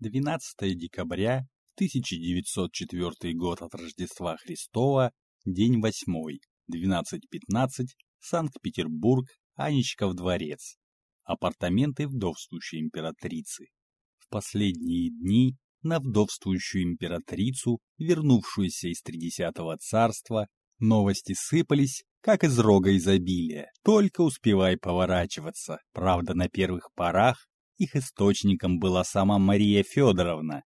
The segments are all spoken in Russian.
12 декабря, 1904 год от Рождества Христова, день 8, 12.15, Санкт-Петербург, Анечков дворец. Апартаменты вдовствующей императрицы. В последние дни на вдовствующую императрицу, вернувшуюся из Тридесятого царства, новости сыпались, как из рога изобилия, только успевай поворачиваться. Правда, на первых порах их источником была сама Мария Федоровна.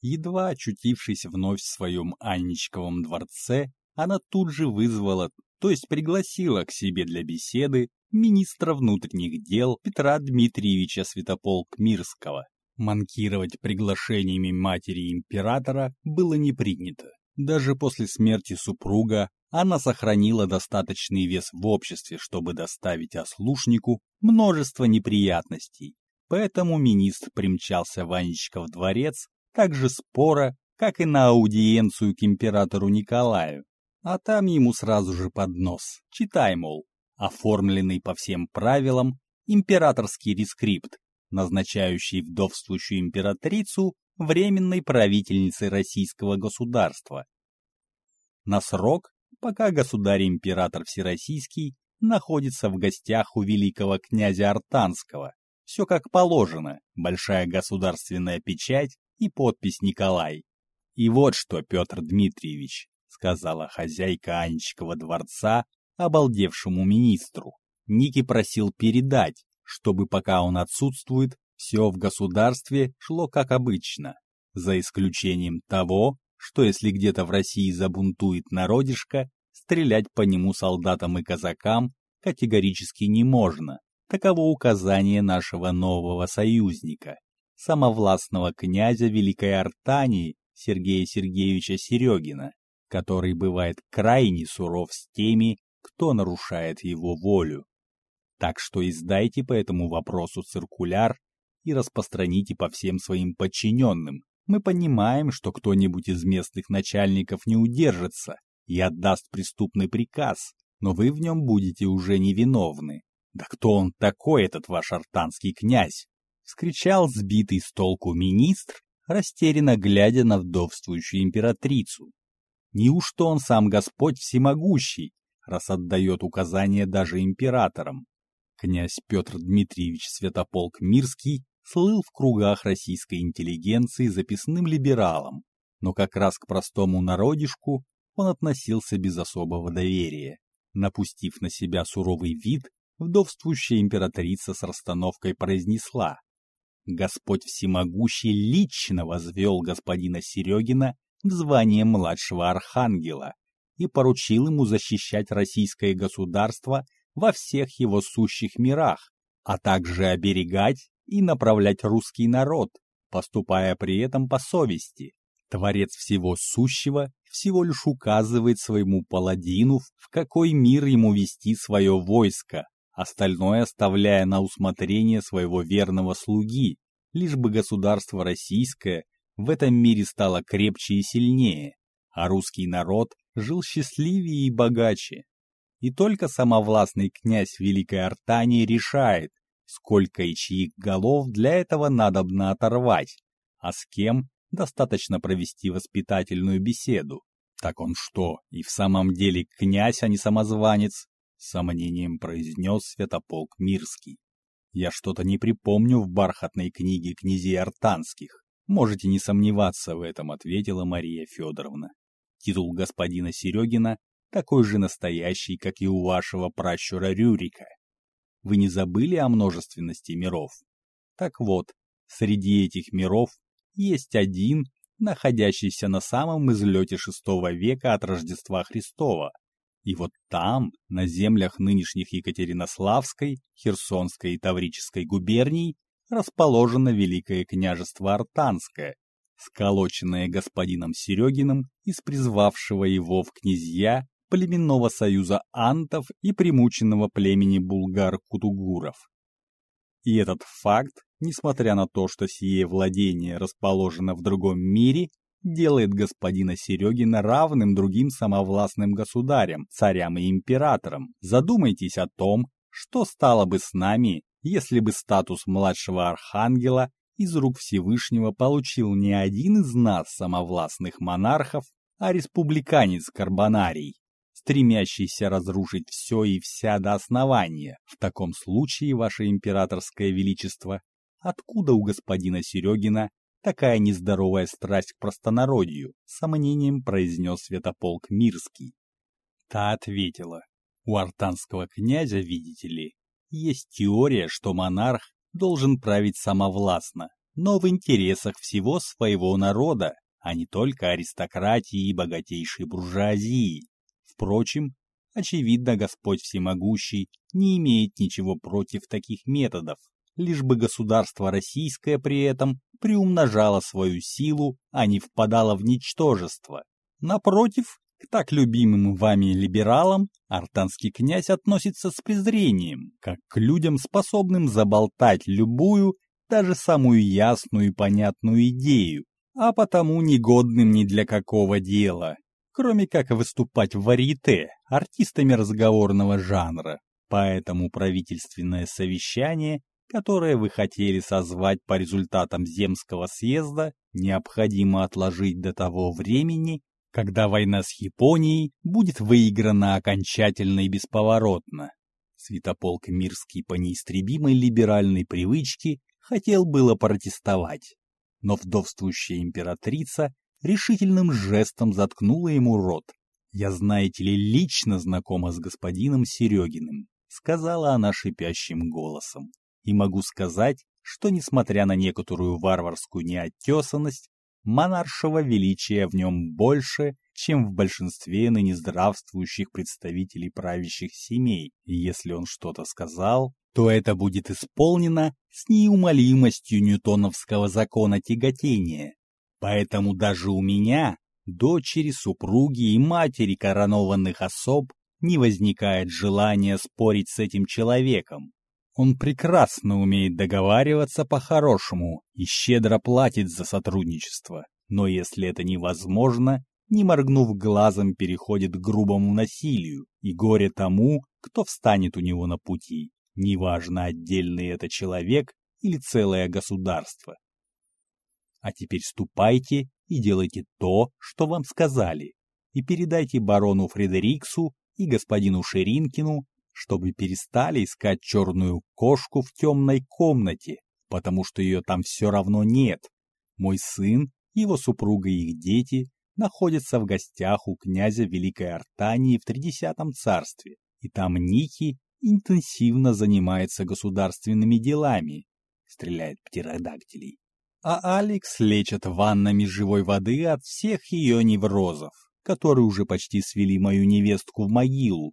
Едва очутившись вновь в своем Анничковом дворце, она тут же вызвала, то есть пригласила к себе для беседы министра внутренних дел Петра Дмитриевича Святополк-Мирского. Манкировать приглашениями матери императора было не принято. Даже после смерти супруга она сохранила достаточный вес в обществе, чтобы доставить ослушнику множество неприятностей, Поэтому министр примчался Ванечка в дворец так же споро, как и на аудиенцию к императору Николаю. А там ему сразу же под нос. Читай, мол, оформленный по всем правилам императорский рескрипт, назначающий вдовствующую императрицу временной правительницей российского государства. На срок, пока государь-император Всероссийский находится в гостях у великого князя Артанского. Все как положено, большая государственная печать и подпись Николай. И вот что, Петр Дмитриевич, сказала хозяйка Анечкова дворца обалдевшему министру. Ники просил передать, чтобы пока он отсутствует, все в государстве шло как обычно, за исключением того, что если где-то в России забунтует народишко, стрелять по нему солдатам и казакам категорически не можно. Таково указание нашего нового союзника, самовластного князя Великой Артании Сергея Сергеевича Серегина, который бывает крайне суров с теми, кто нарушает его волю. Так что издайте по этому вопросу циркуляр и распространите по всем своим подчиненным. Мы понимаем, что кто-нибудь из местных начальников не удержится и отдаст преступный приказ, но вы в нем будете уже невиновны. «Да кто он такой, этот ваш артанский князь?» — вскричал сбитый с толку министр, растерянно глядя на вдовствующую императрицу. «Неужто он сам Господь всемогущий, раз отдает указания даже императорам?» Князь Петр Дмитриевич Святополк Мирский слыл в кругах российской интеллигенции записным либералом, но как раз к простому народишку он относился без особого доверия. Напустив на себя суровый вид, вдовствующая императрица с расстановкой произнесла. Господь всемогущий лично возвел господина Серегина в звание младшего архангела и поручил ему защищать российское государство во всех его сущих мирах, а также оберегать и направлять русский народ, поступая при этом по совести. Творец всего сущего всего лишь указывает своему паладину, в какой мир ему вести свое войско, остальное оставляя на усмотрение своего верного слуги, лишь бы государство российское в этом мире стало крепче и сильнее, а русский народ жил счастливее и богаче. И только самовластный князь Великой Артании решает, сколько и чьих голов для этого надобно оторвать, а с кем достаточно провести воспитательную беседу. Так он что, и в самом деле князь, а не самозванец? — сомнением произнес Святополк Мирский. «Я что-то не припомню в бархатной книге князей Артанских. Можете не сомневаться в этом», — ответила Мария Федоровна. «Титул господина Серегина такой же настоящий, как и у вашего пращура Рюрика. Вы не забыли о множественности миров? Так вот, среди этих миров есть один, находящийся на самом излете шестого века от Рождества Христова, и вот там, на землях нынешних Екатеринославской, Херсонской и Таврической губерний, расположено Великое княжество Артанское, сколоченное господином Серегиным из призвавшего его в князья племенного союза антов и примученного племени булгар-кутугуров. И этот факт, несмотря на то, что сие владение расположено в другом мире, делает господина Серегина равным другим самовластным государям, царям и императорам. Задумайтесь о том, что стало бы с нами, если бы статус младшего архангела из рук Всевышнего получил не один из нас, самовластных монархов, а республиканец Карбонарий, стремящийся разрушить все и вся до основания. В таком случае, ваше императорское величество, откуда у господина Серегина такая нездоровая страсть к простонародью, сомнением произнес Святополк Мирский. Та ответила, у артанского князя, видите ли, есть теория, что монарх должен править самовластно, но в интересах всего своего народа, а не только аристократии и богатейшей буржуазии. Впрочем, очевидно, Господь Всемогущий не имеет ничего против таких методов, лишь бы государство российское при этом приумножало свою силу, а не впадало в ничтожество. Напротив, к так любимым вами либералам артанский князь относится с презрением, как к людям, способным заболтать любую, даже самую ясную и понятную идею, а потому негодным ни для какого дела, кроме как выступать в варьете артистами разговорного жанра. Поэтому правительственное совещание, которое вы хотели созвать по результатам Земского съезда, необходимо отложить до того времени, когда война с Японией будет выиграна окончательно и бесповоротно. Святополк Мирский по неистребимой либеральной привычке хотел было протестовать, но вдовствующая императрица решительным жестом заткнула ему рот. «Я, знаете ли, лично знакома с господином Серегиным», — сказала она шипящим голосом. «И могу сказать, что, несмотря на некоторую варварскую неоттесанность, монаршего величия в нем больше, чем в большинстве ныне здравствующих представителей правящих семей, и если он что-то сказал, то это будет исполнено с неумолимостью ньютоновского закона тяготения. Поэтому даже у меня, дочери, супруги и матери коронованных особ, не возникает желания спорить с этим человеком. Он прекрасно умеет договариваться по-хорошему и щедро платит за сотрудничество. Но если это невозможно, не моргнув глазом, переходит к грубому насилию, и горе тому, кто встанет у него на пути, неважно, отдельный это человек или целое государство. А теперь ступайте и делайте то, что вам сказали, и передайте барону Фредериксу и господину Шеринкину чтобы перестали искать черную кошку в темной комнате, потому что ее там все равно нет. Мой сын, его супруга и их дети находятся в гостях у князя Великой Артании в Тридесятом царстве, и там Ники интенсивно занимается государственными делами, стреляет птеродактилей. А Алекс лечит ваннами живой воды от всех ее неврозов, которые уже почти свели мою невестку в могилу,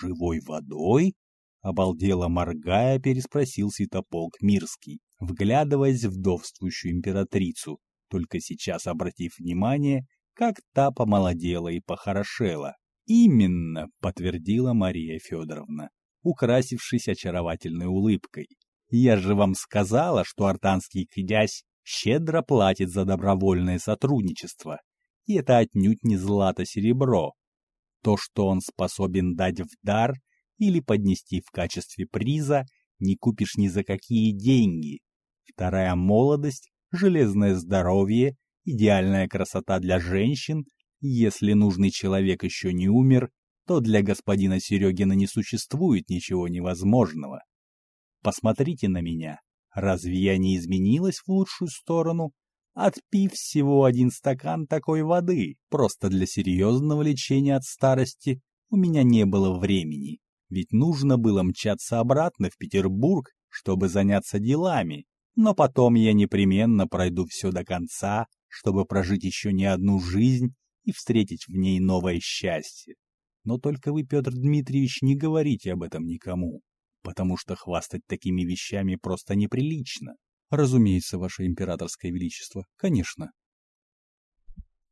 живой водой?» Обалдело моргая, переспросил святополк Мирский, вглядываясь в вдовствующую императрицу, только сейчас обратив внимание, как та помолодела и похорошела. «Именно», — подтвердила Мария Федоровна, украсившись очаровательной улыбкой. «Я же вам сказала, что артанский князь щедро платит за добровольное сотрудничество, и это отнюдь не злато-серебро, то, что он способен дать в дар или поднести в качестве приза, не купишь ни за какие деньги. Вторая молодость, железное здоровье, идеальная красота для женщин. Если нужный человек еще не умер, то для господина Серегина не существует ничего невозможного. Посмотрите на меня. Разве я не изменилась в лучшую сторону? Отпив всего один стакан такой воды. Просто для серьезного лечения от старости у меня не было времени, ведь нужно было мчаться обратно в Петербург, чтобы заняться делами. Но потом я непременно пройду все до конца, чтобы прожить еще не одну жизнь и встретить в ней новое счастье. Но только вы, Петр Дмитриевич, не говорите об этом никому, потому что хвастать такими вещами просто неприлично. Разумеется, ваше императорское величество, конечно.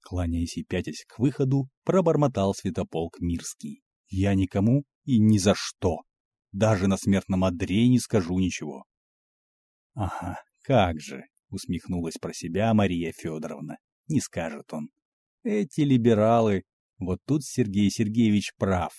Кланяясь и пятясь к выходу, пробормотал святополк Мирский. Я никому и ни за что. Даже на смертном одре не скажу ничего. Ага, как же, усмехнулась про себя Мария Федоровна. Не скажет он. Эти либералы, вот тут Сергей Сергеевич прав.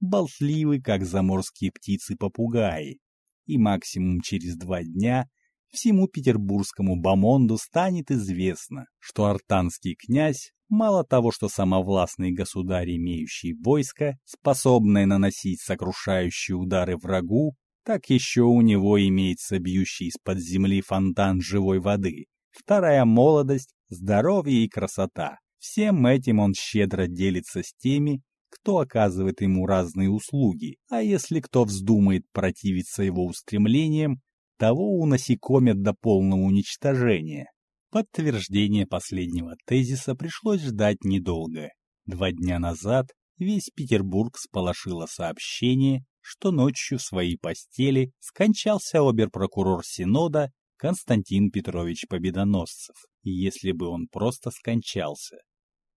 Болтливы, как заморские птицы-попугаи. И максимум через два дня всему петербургскому бомонду станет известно, что артанский князь мало того, что самовластный государь, имеющий войско, способное наносить сокрушающие удары врагу, так еще у него имеется бьющий из-под земли фонтан живой воды, вторая молодость, здоровье и красота. Всем этим он щедро делится с теми, кто оказывает ему разные услуги, а если кто вздумает противиться его устремлениям, того унасекомят до полного уничтожения. Подтверждение последнего тезиса пришлось ждать недолго. Два дня назад весь Петербург сполошило сообщение, что ночью в своей постели скончался оберпрокурор Синода Константин Петрович Победоносцев, если бы он просто скончался.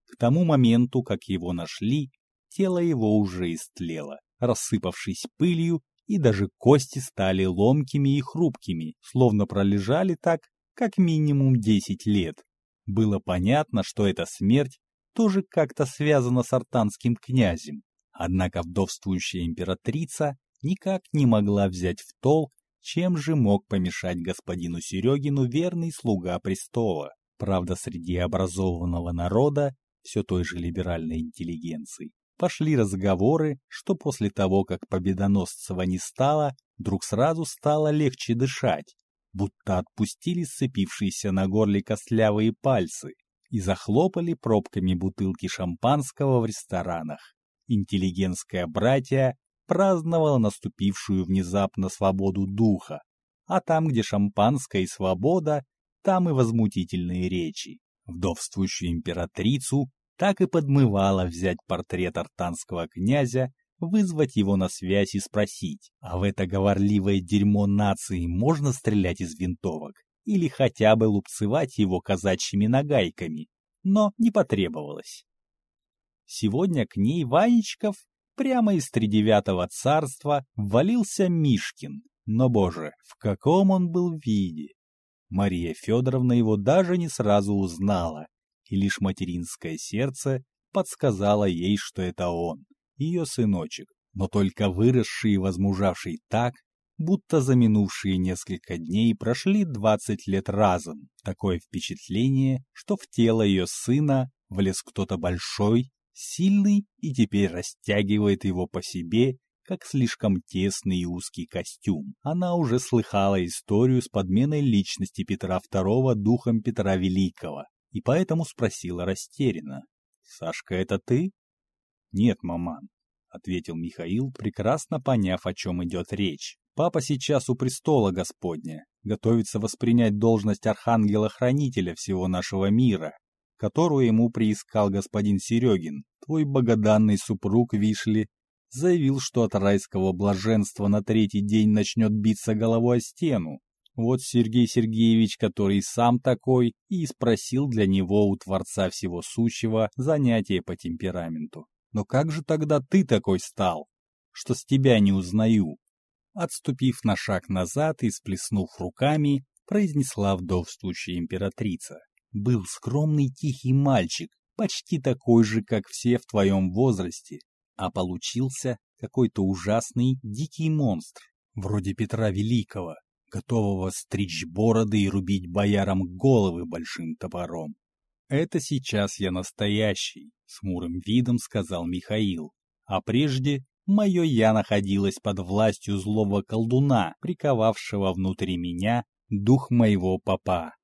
К тому моменту, как его нашли, тело его уже истлело, рассыпавшись пылью, и даже кости стали ломкими и хрупкими, словно пролежали так как минимум 10 лет. Было понятно, что эта смерть тоже как-то связана с артанским князем. Однако вдовствующая императрица никак не могла взять в толк, чем же мог помешать господину Серегину верный слуга престола. Правда, среди образованного народа, все той же либеральной интеллигенции, пошли разговоры, что после того, как Победоносцева не стало, вдруг сразу стало легче дышать, будто отпустили сцепившиеся на горле костлявые пальцы и захлопали пробками бутылки шампанского в ресторанах. Интеллигентское братья праздновало наступившую внезапно свободу духа, а там, где шампанское и свобода, там и возмутительные речи. Вдовствующую императрицу так и подмывало взять портрет артанского князя, вызвать его на связь и спросить, а в это говорливое дерьмо нации можно стрелять из винтовок или хотя бы лупцевать его казачьими нагайками, но не потребовалось. Сегодня к ней Ванечков прямо из тридевятого царства ввалился Мишкин, но, боже, в каком он был виде! Мария Федоровна его даже не сразу узнала, и лишь материнское сердце подсказало ей, что это он, ее сыночек, но только выросший и возмужавший так, будто за минувшие несколько дней прошли двадцать лет разом. Такое впечатление, что в тело ее сына влез кто-то большой, сильный и теперь растягивает его по себе, как слишком тесный и узкий костюм. Она уже слыхала историю с подменой личности Петра II духом Петра Великого, и поэтому спросила растерянно. «Сашка, это ты?» «Нет, маман», — ответил Михаил, прекрасно поняв, о чем идет речь. «Папа сейчас у престола Господня, готовится воспринять должность архангела-хранителя всего нашего мира, которую ему приискал господин Серегин. Твой богоданный супруг Вишли заявил, что от райского блаженства на третий день начнет биться головой о стену, вот Сергей Сергеевич, который сам такой, и спросил для него у Творца Всего Сущего занятие по темпераменту. Но как же тогда ты такой стал, что с тебя не узнаю? Отступив на шаг назад и сплеснув руками, произнесла вдовствующая императрица. Был скромный тихий мальчик, почти такой же, как все в твоем возрасте, а получился какой-то ужасный дикий монстр, вроде Петра Великого, готового стричь бороды и рубить боярам головы большим топором. «Это сейчас я настоящий», — с мурым видом сказал Михаил. «А прежде мое я находилось под властью злого колдуна, приковавшего внутри меня дух моего папа.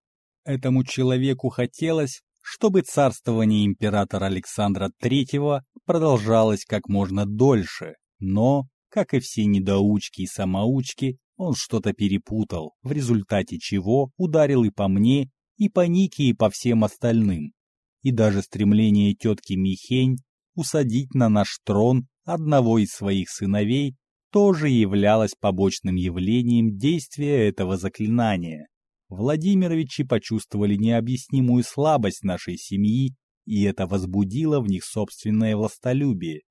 Этому человеку хотелось, чтобы царствование императора Александра III продолжалось как можно дольше, но, как и все недоучки и самоучки, он что-то перепутал, в результате чего ударил и по мне, и по Нике, и по всем остальным. И даже стремление тетки Михень усадить на наш трон одного из своих сыновей тоже являлось побочным явлением действия этого заклинания. Владимировичи почувствовали необъяснимую слабость нашей семьи, и это возбудило в них собственное властолюбие.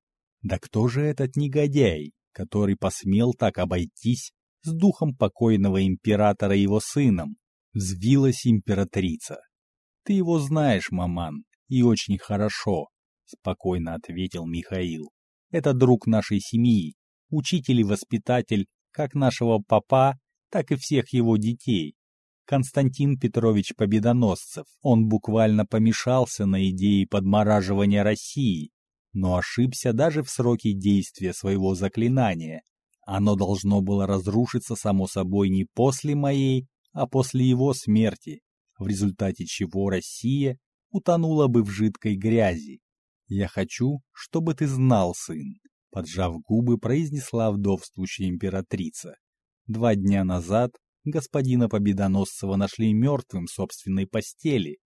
Да кто же этот негодяй, который посмел так обойтись с духом покойного императора его сыном, взвилась императрица. «Ты его знаешь, маман, и очень хорошо», — спокойно ответил Михаил. «Это друг нашей семьи, учитель и воспитатель как нашего папа, так и всех его детей. Константин Петрович Победоносцев. Он буквально помешался на идее подмораживания России, но ошибся даже в сроке действия своего заклинания. Оно должно было разрушиться само собой не после моей, а после его смерти, в результате чего Россия утонула бы в жидкой грязи. Я хочу, чтобы ты знал, сын, поджав губы, произнесла вдовствующая императрица. Два дня назад господина Победоносцева нашли мертвым в собственной постели.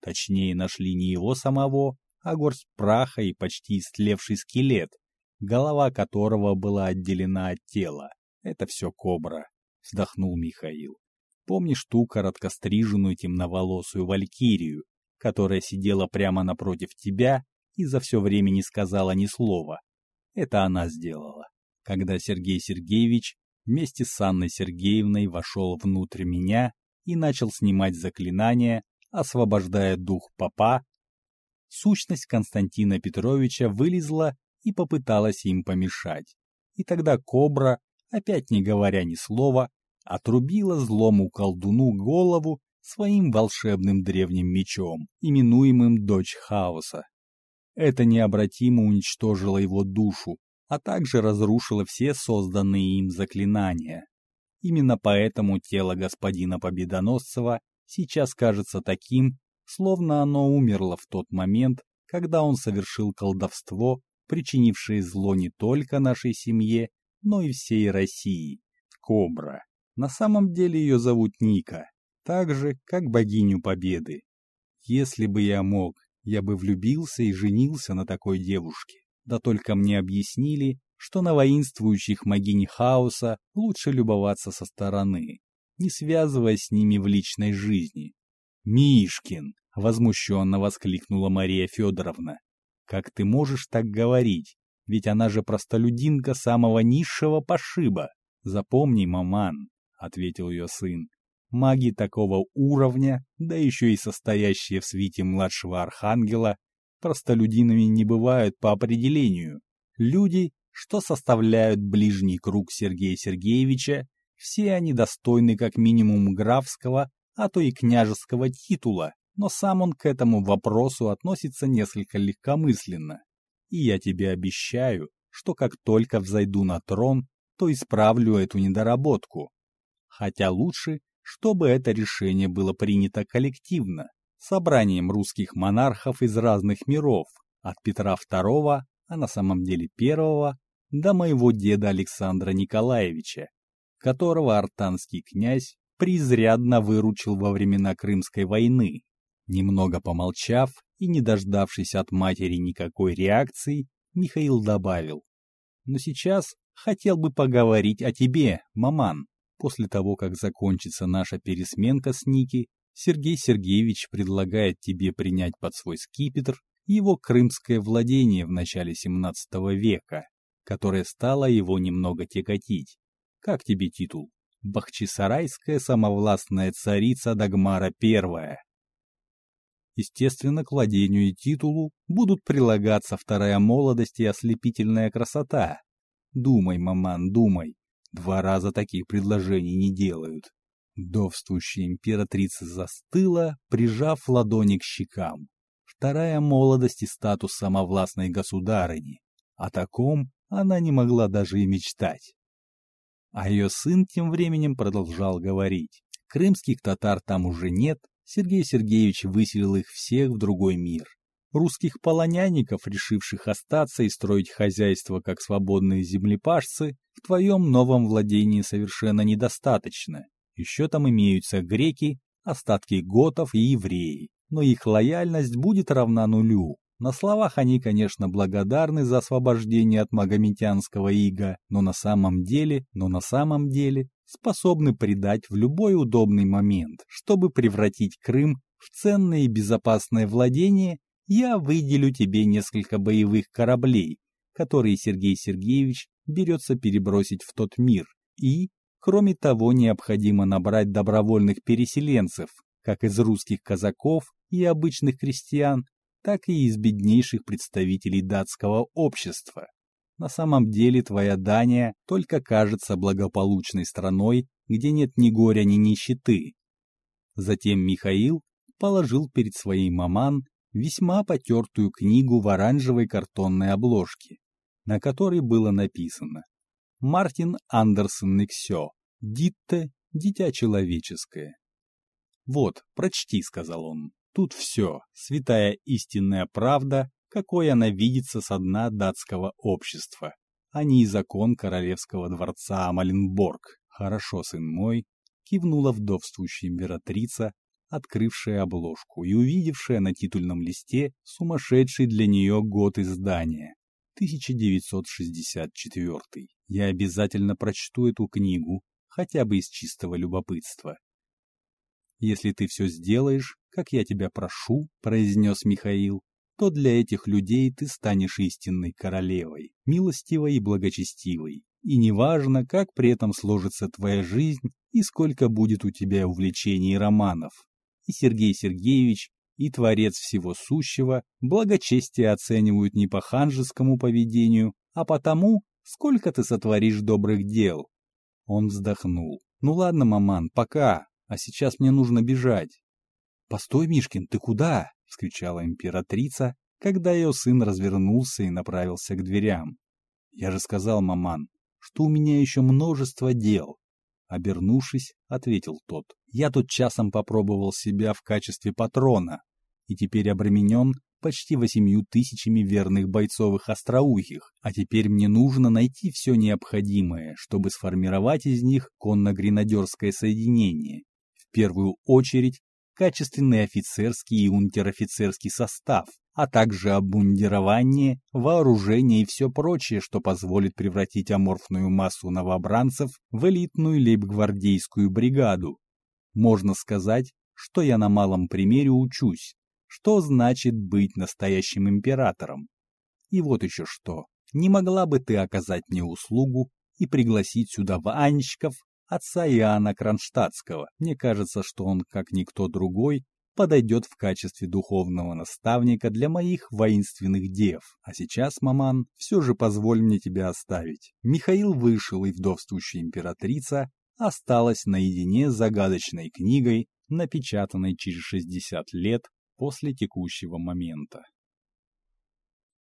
Точнее, нашли не его самого, а горсть праха и почти истлевший скелет, голова которого была отделена от тела. Это все кобра, вздохнул Михаил. Помнишь ту короткостриженную темноволосую валькирию, которая сидела прямо напротив тебя и за все время не сказала ни слова? Это она сделала. Когда Сергей Сергеевич вместе с Анной Сергеевной вошел внутрь меня и начал снимать заклинания, освобождая дух папа, сущность Константина Петровича вылезла и попыталась им помешать. И тогда кобра, опять не говоря ни слова, отрубила злому колдуну голову своим волшебным древним мечом, именуемым Дочь Хаоса. Это необратимо уничтожило его душу, а также разрушило все созданные им заклинания. Именно поэтому тело господина Победоносцева сейчас кажется таким, словно оно умерло в тот момент, когда он совершил колдовство, причинившее зло не только нашей семье, но и всей России. Кобра. На самом деле ее зовут Ника, так же, как богиню Победы. Если бы я мог, я бы влюбился и женился на такой девушке. Да только мне объяснили, что на воинствующих могинь хаоса лучше любоваться со стороны, не связываясь с ними в личной жизни. «Мишкин!» — возмущенно воскликнула Мария Федоровна. «Как ты можешь так говорить? Ведь она же простолюдинка самого низшего пошиба. Запомни, маман, ответил ее сын. Маги такого уровня, да еще и состоящие в свите младшего архангела, простолюдинами не бывают по определению. Люди, что составляют ближний круг Сергея Сергеевича, все они достойны как минимум графского, а то и княжеского титула, но сам он к этому вопросу относится несколько легкомысленно. И я тебе обещаю, что как только взойду на трон, то исправлю эту недоработку. Хотя лучше, чтобы это решение было принято коллективно, собранием русских монархов из разных миров, от Петра II, а на самом деле первого, до моего деда Александра Николаевича, которого артанский князь презрядно выручил во времена Крымской войны. Немного помолчав и не дождавшись от матери никакой реакции, Михаил добавил. «Но сейчас хотел бы поговорить о тебе, маман. После того, как закончится наша пересменка с Ники, Сергей Сергеевич предлагает тебе принять под свой скипетр его крымское владение в начале XVII века, которое стало его немного тяготить. Как тебе титул? Бахчисарайская самовластная царица Дагмара I. Естественно, к владению и титулу будут прилагаться вторая молодость и ослепительная красота. Думай, маман, думай. Два раза таких предложений не делают. Довствующая императрица застыла, прижав ладони к щекам. Вторая молодость и статус самовластной государыни. О таком она не могла даже и мечтать. А ее сын тем временем продолжал говорить. Крымских татар там уже нет, Сергей Сергеевич выселил их всех в другой мир. Русских полонянников, решивших остаться и строить хозяйство как свободные землепашцы, в твоем новом владении совершенно недостаточно. Еще там имеются греки, остатки готов и евреи, но их лояльность будет равна нулю. На словах они, конечно, благодарны за освобождение от магометянского ига, но на самом деле, но на самом деле способны предать в любой удобный момент, чтобы превратить Крым в ценное и безопасное владение я выделю тебе несколько боевых кораблей, которые Сергей Сергеевич берется перебросить в тот мир. И, кроме того, необходимо набрать добровольных переселенцев, как из русских казаков и обычных крестьян, так и из беднейших представителей датского общества. На самом деле твоя Дания только кажется благополучной страной, где нет ни горя, ни нищеты. Затем Михаил положил перед своей маман весьма потертую книгу в оранжевой картонной обложке, на которой было написано «Мартин Андерсон Никсё, Дитте, Дитя человеческое». «Вот, прочти», — сказал он, — «тут все, святая истинная правда, какой она видится со дна датского общества, а не и закон королевского дворца Амаленборг. Хорошо, сын мой, кивнула вдовствующая императрица, открывшая обложку и увидевшая на титульном листе сумасшедший для нее год издания. 1964. Я обязательно прочту эту книгу, хотя бы из чистого любопытства. «Если ты все сделаешь, как я тебя прошу», — произнес Михаил, то для этих людей ты станешь истинной королевой, милостивой и благочестивой. И неважно, как при этом сложится твоя жизнь и сколько будет у тебя увлечений и романов. И Сергей Сергеевич, и Творец Всего Сущего благочестие оценивают не по ханжескому поведению, а потому, сколько ты сотворишь добрых дел. Он вздохнул. «Ну ладно, маман, пока, а сейчас мне нужно бежать». «Постой, Мишкин, ты куда?» — вскричала императрица, когда ее сын развернулся и направился к дверям. «Я же сказал, маман, что у меня еще множество дел. Обернувшись, ответил тот. Я тут часом попробовал себя в качестве патрона и теперь обременен почти восемью тысячами верных бойцовых остроухих, а теперь мне нужно найти все необходимое, чтобы сформировать из них конно-гренадерское соединение. В первую очередь, качественный офицерский и унтер-офицерский состав, а также обмундирование, вооружение и все прочее, что позволит превратить аморфную массу новобранцев в элитную лейбгвардейскую бригаду. Можно сказать, что я на малом примере учусь, что значит быть настоящим императором. И вот еще что, не могла бы ты оказать мне услугу и пригласить сюда Ванечков, отца Иоанна Кронштадтского? Мне кажется, что он, как никто другой, подойдет в качестве духовного наставника для моих воинственных дев. А сейчас, маман, все же позволь мне тебя оставить. Михаил вышел, и вдовствующая императрица осталась наедине с загадочной книгой, напечатанной через 60 лет после текущего момента.